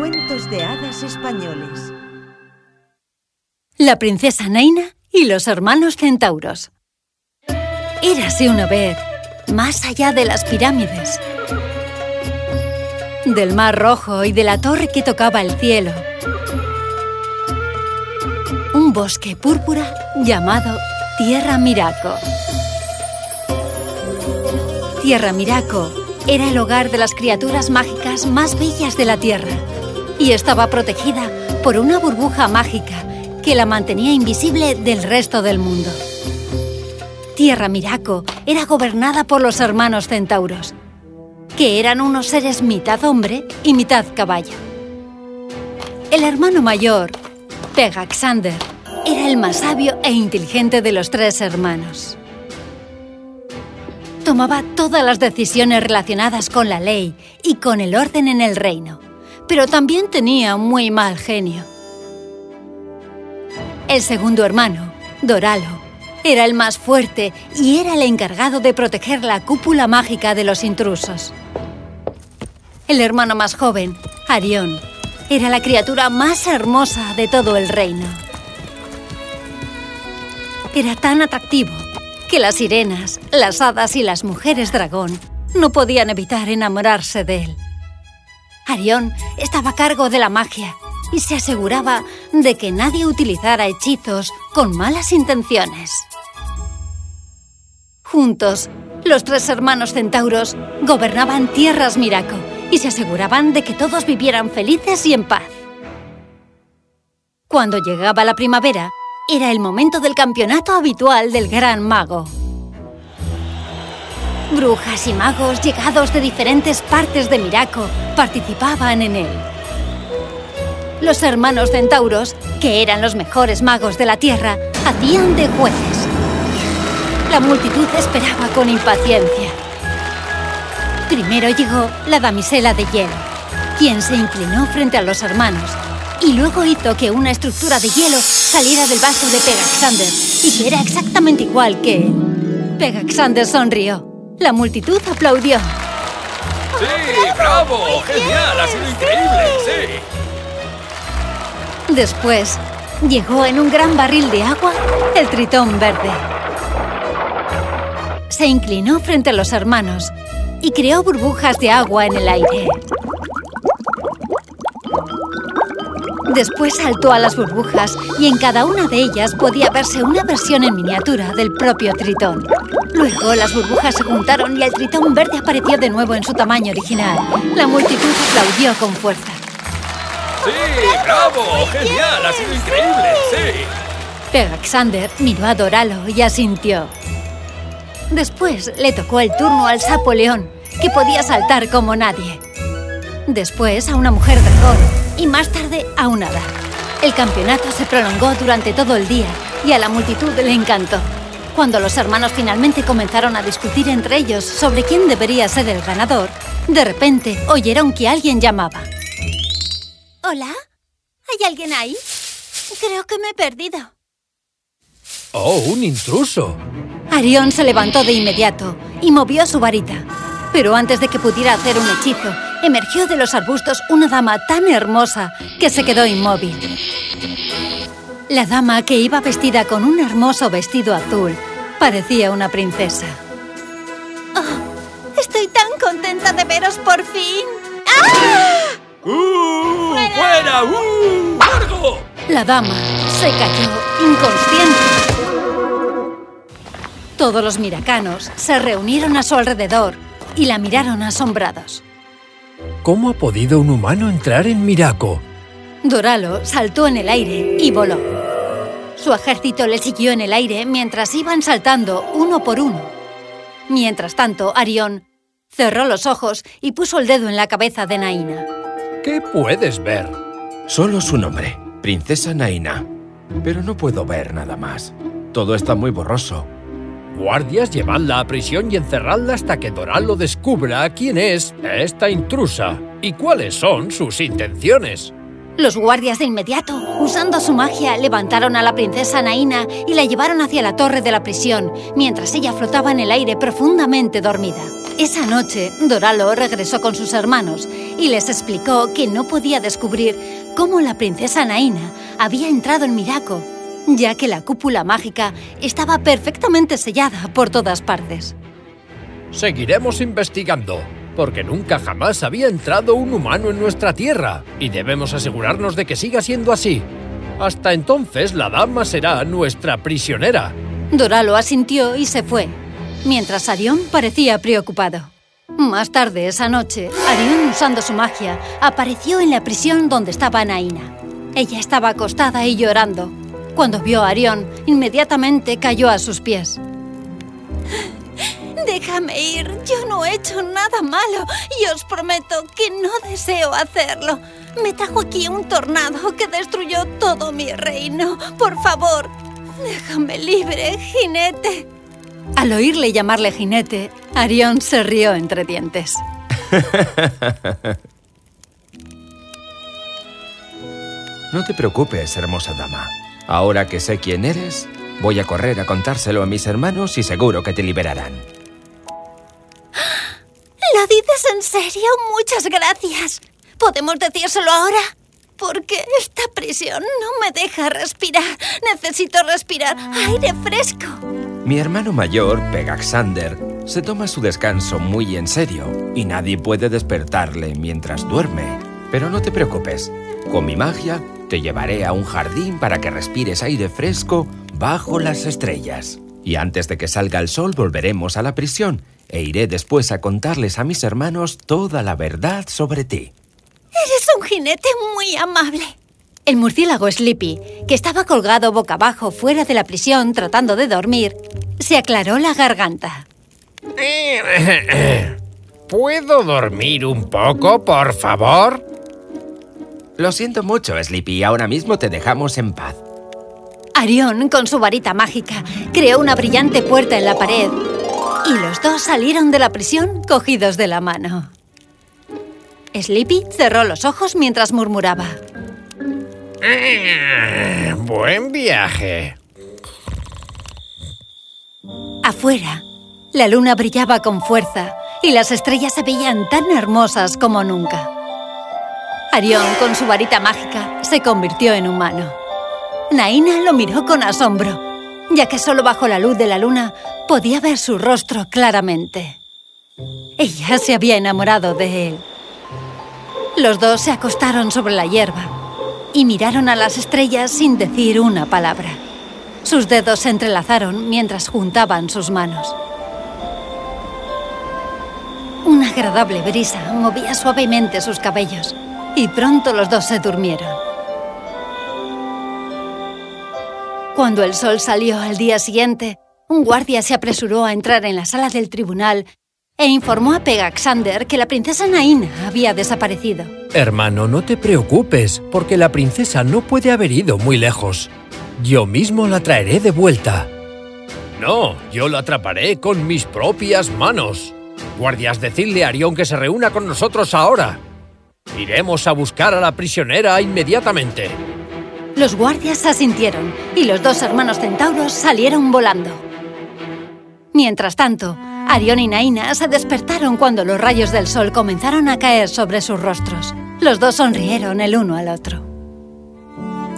Cuentos de hadas españoles. La princesa Naina y los hermanos centauros. Érase una vez, más allá de las pirámides, del mar rojo y de la torre que tocaba el cielo, un bosque púrpura llamado Tierra Miraco. Tierra Miraco era el hogar de las criaturas mágicas más bellas de la Tierra y estaba protegida por una burbuja mágica que la mantenía invisible del resto del mundo. Tierra Miraco era gobernada por los hermanos centauros, que eran unos seres mitad hombre y mitad caballo. El hermano mayor, Pegaxander, era el más sabio e inteligente de los tres hermanos. Tomaba todas las decisiones relacionadas con la ley y con el orden en el reino, pero también tenía muy mal genio. El segundo hermano, Doralo, era el más fuerte y era el encargado de proteger la cúpula mágica de los intrusos. El hermano más joven, Arión, era la criatura más hermosa de todo el reino. Era tan atractivo que las sirenas, las hadas y las mujeres dragón no podían evitar enamorarse de él. Arión estaba a cargo de la magia y se aseguraba de que nadie utilizara hechizos con malas intenciones. Juntos, los tres hermanos centauros gobernaban tierras Miraco y se aseguraban de que todos vivieran felices y en paz. Cuando llegaba la primavera, era el momento del campeonato habitual del Gran Mago. Brujas y magos llegados de diferentes partes de Miraco participaban en él. Los hermanos centauros, que eran los mejores magos de la Tierra, hacían de jueces. La multitud esperaba con impaciencia. Primero llegó la damisela de hielo, quien se inclinó frente a los hermanos y luego hizo que una estructura de hielo saliera del vaso de Pegaxander y que era exactamente igual que él. Pegaxander sonrió. La multitud aplaudió. ¡Sí! ¡Bravo! ¡Genial! ¡Ha sido increíble! ¡Sí! Después, llegó en un gran barril de agua el tritón verde. Se inclinó frente a los hermanos y creó burbujas de agua en el aire. Después saltó a las burbujas y en cada una de ellas podía verse una versión en miniatura del propio tritón. Luego las burbujas se juntaron y el tritón verde apareció de nuevo en su tamaño original. La multitud aplaudió con fuerza. ¡Sí! ¡Bravo! ¡Genial! ¡Ha sido increíble! ¡Sí! Pegaxander miró a Doralo y asintió. Después le tocó el turno al sapo león, que podía saltar como nadie. Después a una mujer dragón y más tarde a un hada. El campeonato se prolongó durante todo el día y a la multitud le encantó. Cuando los hermanos finalmente comenzaron a discutir entre ellos sobre quién debería ser el ganador, de repente oyeron que alguien llamaba. ¿Hola? ¿Hay alguien ahí? Creo que me he perdido. ¡Oh, un intruso! Arión se levantó de inmediato y movió su varita. Pero antes de que pudiera hacer un hechizo, emergió de los arbustos una dama tan hermosa que se quedó inmóvil. La dama, que iba vestida con un hermoso vestido azul, parecía una princesa. ¡Oh! Estoy tan contenta de veros por fin. ¡Ah! ¡Uh! ¡Fuera! ¡Uh! ¡Largo! La dama se cayó inconsciente. Todos los miracanos se reunieron a su alrededor y la miraron asombrados. ¿Cómo ha podido un humano entrar en Miraco? Doralo saltó en el aire y voló. Su ejército le siguió en el aire mientras iban saltando uno por uno. Mientras tanto, Arión cerró los ojos y puso el dedo en la cabeza de Naina. ¿Qué puedes ver? Solo su nombre, Princesa Naina. Pero no puedo ver nada más. Todo está muy borroso. Guardias, llevadla a prisión y encerradla hasta que Doralo descubra quién es esta intrusa y cuáles son sus intenciones. Los guardias de inmediato, usando su magia, levantaron a la princesa Naina y la llevaron hacia la torre de la prisión, mientras ella flotaba en el aire profundamente dormida. Esa noche, Doralo regresó con sus hermanos y les explicó que no podía descubrir cómo la princesa Naina había entrado en Miraco, ya que la cúpula mágica estaba perfectamente sellada por todas partes. Seguiremos investigando, porque nunca jamás había entrado un humano en nuestra tierra y debemos asegurarnos de que siga siendo así. Hasta entonces la dama será nuestra prisionera. Doralo asintió y se fue, mientras Arión parecía preocupado. Más tarde esa noche, Arión, usando su magia, apareció en la prisión donde estaba Naina. Ella estaba acostada y llorando. Cuando vio a Arión, inmediatamente cayó a sus pies. Déjame ir. Yo no he hecho nada malo y os prometo que no deseo hacerlo. Me trajo aquí un tornado que destruyó todo mi reino. Por favor, déjame libre, jinete. Al oírle llamarle jinete, Arión se rió entre dientes. No te preocupes, hermosa dama. Ahora que sé quién eres, voy a correr a contárselo a mis hermanos y seguro que te liberarán. ¿Lo dices en serio? Muchas gracias. ¿Podemos decírselo ahora? Porque esta prisión no me deja respirar. Necesito respirar aire fresco. Mi hermano mayor, Pegaxander, se toma su descanso muy en serio y nadie puede despertarle mientras duerme. Pero no te preocupes, con mi magia te llevaré a un jardín para que respires aire fresco bajo las estrellas. Y antes de que salga el sol volveremos a la prisión e iré después a contarles a mis hermanos toda la verdad sobre ti. Eres un jinete muy amable. El murciélago Sleepy, que estaba colgado boca abajo fuera de la prisión tratando de dormir, se aclaró la garganta. ¿Puedo dormir un poco, por favor? Lo siento mucho, Sleepy. Ahora mismo te dejamos en paz. Arión, con su varita mágica, creó una brillante puerta en la pared y los dos salieron de la prisión cogidos de la mano. Sleepy cerró los ojos mientras murmuraba. Eh, buen viaje. Afuera, la luna brillaba con fuerza y las estrellas se veían tan hermosas como nunca. Arión, con su varita mágica, se convirtió en humano. Naina lo miró con asombro, ya que solo bajo la luz de la luna podía ver su rostro claramente. Ella se había enamorado de él. Los dos se acostaron sobre la hierba y miraron a las estrellas sin decir una palabra. Sus dedos se entrelazaron mientras juntaban sus manos. Una agradable brisa movía suavemente sus cabellos y pronto los dos se durmieron. Cuando el sol salió al día siguiente, un guardia se apresuró a entrar en la sala del tribunal e informó a Pegaxander que la princesa Naina había desaparecido. Hermano, no te preocupes, porque la princesa no puede haber ido muy lejos. Yo mismo la traeré de vuelta. No, yo la atraparé con mis propias manos. Guardias, decidle a Arión que se reúna con nosotros ahora. Iremos a buscar a la prisionera inmediatamente. Los guardias asintieron y los dos hermanos centauros salieron volando. Mientras tanto, Arión y Naina se despertaron cuando los rayos del sol comenzaron a caer sobre sus rostros. Los dos sonrieron el uno al otro.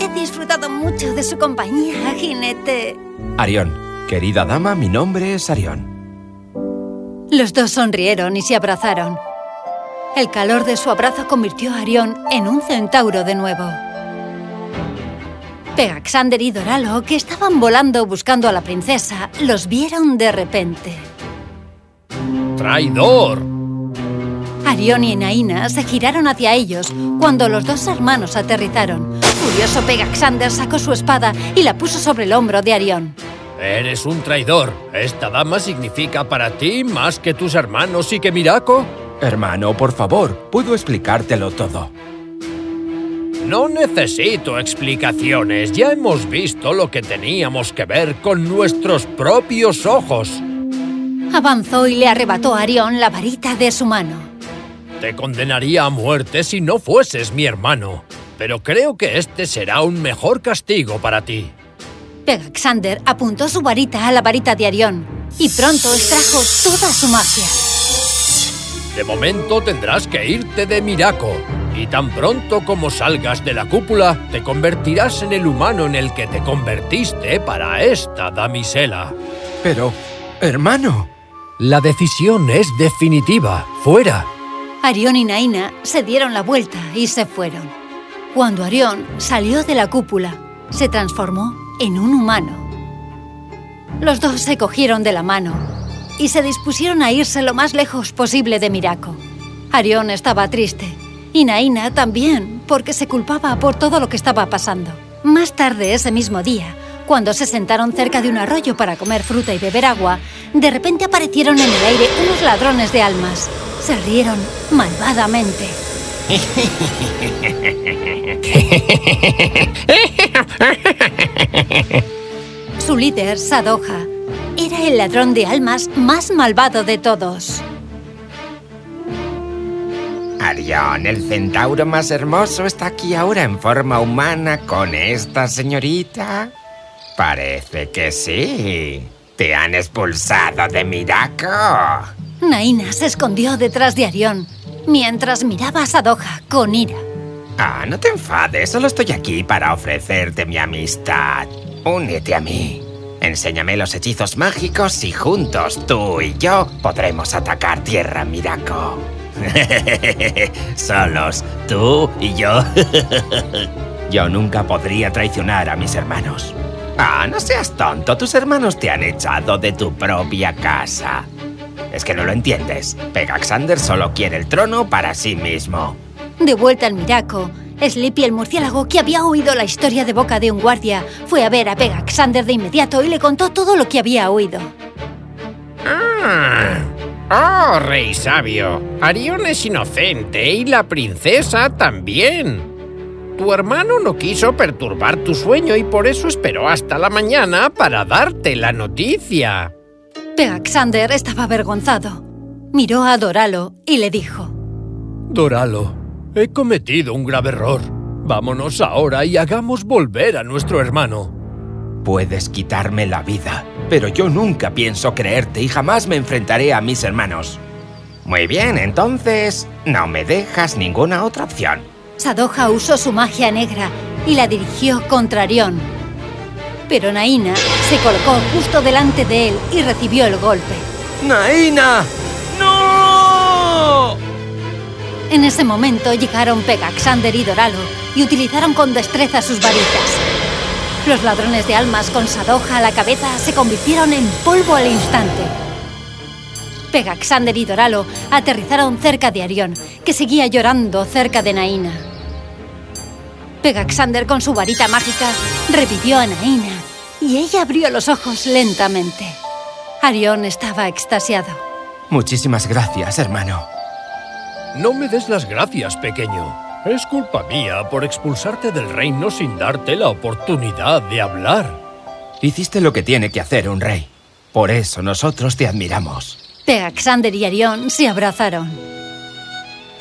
He disfrutado mucho de su compañía, jinete. Arión, querida dama, mi nombre es Arión. Los dos sonrieron y se abrazaron. El calor de su abrazo convirtió a Arión en un centauro de nuevo. Pegaxander y Doralo, que estaban volando buscando a la princesa, los vieron de repente. ¡Traidor! Arión y Naina se giraron hacia ellos cuando los dos hermanos aterrizaron. Furioso Pegaxander sacó su espada y la puso sobre el hombro de Arión. Eres un traidor. Esta dama significa para ti más que tus hermanos y que Miraco. Hermano, por favor, puedo explicártelo todo. No necesito explicaciones. Ya hemos visto lo que teníamos que ver con nuestros propios ojos. Avanzó y le arrebató a Arión la varita de su mano. Te condenaría a muerte si no fueses mi hermano. pero creo que este será un mejor castigo para ti. Pegaxander apuntó su varita a la varita de Arión y pronto extrajo toda su magia. De momento tendrás que irte de Miraco, y tan pronto como salgas de la cúpula, te convertirás en el humano en el que te convertiste para esta damisela. Pero, hermano... La decisión es definitiva. ¡Fuera! Arión y Naina se dieron la vuelta y se fueron. Cuando Arión salió de la cúpula, se transformó en un humano. Los dos se cogieron de la mano y se dispusieron a irse lo más lejos posible de Miraco. Arión estaba triste y Naina también, porque se culpaba por todo lo que estaba pasando. Más tarde ese mismo día, cuando se sentaron cerca de un arroyo para comer fruta y beber agua, de repente aparecieron en el aire unos ladrones de almas. Se rieron malvadamente. Su líder, Sadoja, era el ladrón de almas más malvado de todos. Arión, el centauro más hermoso, está aquí ahora en forma humana con esta señorita. Parece que sí. Te han expulsado de Miraco. Naina se escondió detrás de Arión, mientras miraba a Sadoja con ira. Ah, no te enfades, solo estoy aquí para ofrecerte mi amistad. Únete a mí. Enséñame los hechizos mágicos y juntos tú y yo podremos atacar Tierra Miraco. Solos, tú y yo. yo nunca podría traicionar a mis hermanos. Ah, no seas tonto, tus hermanos te han echado de tu propia casa. Es que no lo entiendes. Pegaxander solo quiere el trono para sí mismo. De vuelta al Miraco, Sleepy el murciélago, que había oído la historia de boca de un guardia, fue a ver a Pegaxander de inmediato y le contó todo lo que había oído. Ah. ¡Oh, rey sabio! Arión es inocente y la princesa también. Tu hermano no quiso perturbar tu sueño y por eso esperó hasta la mañana para darte la noticia. Pegaxander estaba avergonzado. Miró a Doralo y le dijo... Doralo, he cometido un grave error. Vámonos ahora y hagamos volver a nuestro hermano. Puedes quitarme la vida, pero yo nunca pienso creerte y jamás me enfrentaré a mis hermanos. Muy bien, entonces no me dejas ninguna otra opción. Sadoja usó su magia negra y la dirigió contra Arión. Pero Naina se colocó justo delante de él y recibió el golpe. ¡Naina! ¡No! En ese momento llegaron Pegaxander y Doralo y utilizaron con destreza sus varitas. Los ladrones de almas con Sadoja a la cabeza se convirtieron en polvo al instante. Pegaxander y Doralo aterrizaron cerca de Arión, que seguía llorando cerca de Naina. Pegaxander con su varita mágica revivió a Naina y ella abrió los ojos lentamente. Arión estaba extasiado. Muchísimas gracias, hermano. No me des las gracias, pequeño. Es culpa mía por expulsarte del reino sin darte la oportunidad de hablar. Hiciste lo que tiene que hacer un rey. Por eso nosotros te admiramos. Pegaxander y Arión se abrazaron.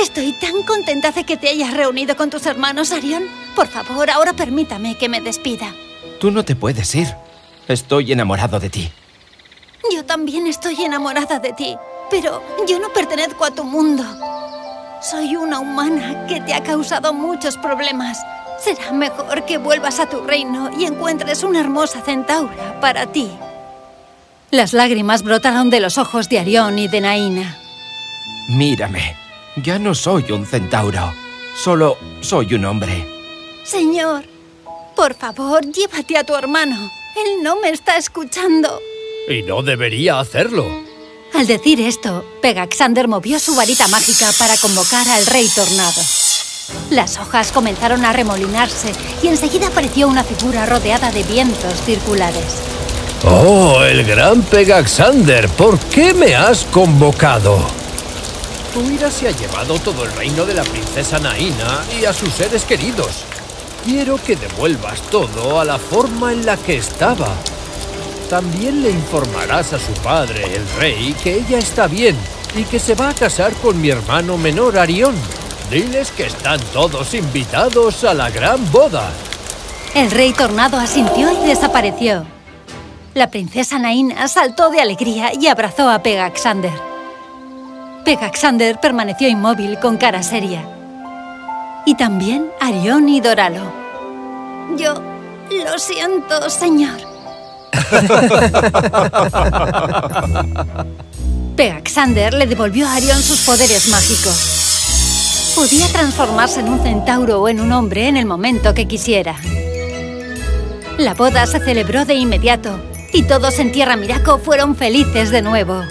Estoy tan contenta de que te hayas reunido con tus hermanos, Arión. Por favor, ahora permítame que me despida. Tú no te puedes ir. Estoy enamorado de ti. Yo también estoy enamorada de ti, pero yo no pertenezco a tu mundo. Soy una humana que te ha causado muchos problemas. Será mejor que vuelvas a tu reino y encuentres una hermosa centaura para ti. Las lágrimas brotaron de los ojos de Arión y de Naina. Mírame, ya no soy un centauro. Solo soy un hombre. Señor, por favor, llévate a tu hermano. Él no me está escuchando. Y no debería hacerlo. Al decir esto, Pegaxander movió su varita mágica para convocar al Rey Tornado. Las hojas comenzaron a remolinarse y enseguida apareció una figura rodeada de vientos circulares. ¡Oh, el gran Pegaxander! ¿Por qué me has convocado? Tu ira se ha llevado todo el reino de la princesa Naina y a sus seres queridos. Quiero que devuelvas todo a la forma en la que estaba. También le informarás a su padre, el rey, que ella está bien y que se va a casar con mi hermano menor Arión. Diles que están todos invitados a la gran boda. El rey tornado asintió y desapareció. La princesa Naina saltó de alegría y abrazó a Pegaxander. Pegaxander permaneció inmóvil con cara seria. Y también Arión y Doralo. Yo lo siento, señor. Pegaxander le devolvió a Arión sus poderes mágicos. Podía transformarse en un centauro o en un hombre en el momento que quisiera. La boda se celebró de inmediato y todos en Tierra Miraco fueron felices de nuevo.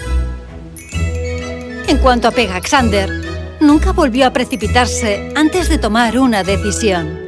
En cuanto a Pegaxander, nunca volvió a precipitarse antes de tomar una decisión.